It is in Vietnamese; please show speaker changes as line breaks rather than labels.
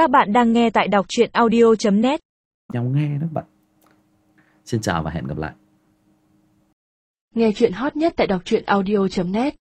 Các bạn đang nghe tại đọc truyện audio.net
nhau nghe đó bạn. Xin chào và hẹn gặp lại.
Nghe chuyện hot nhất tại đọc truyện audio.net